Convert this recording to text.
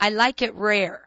I like it rare.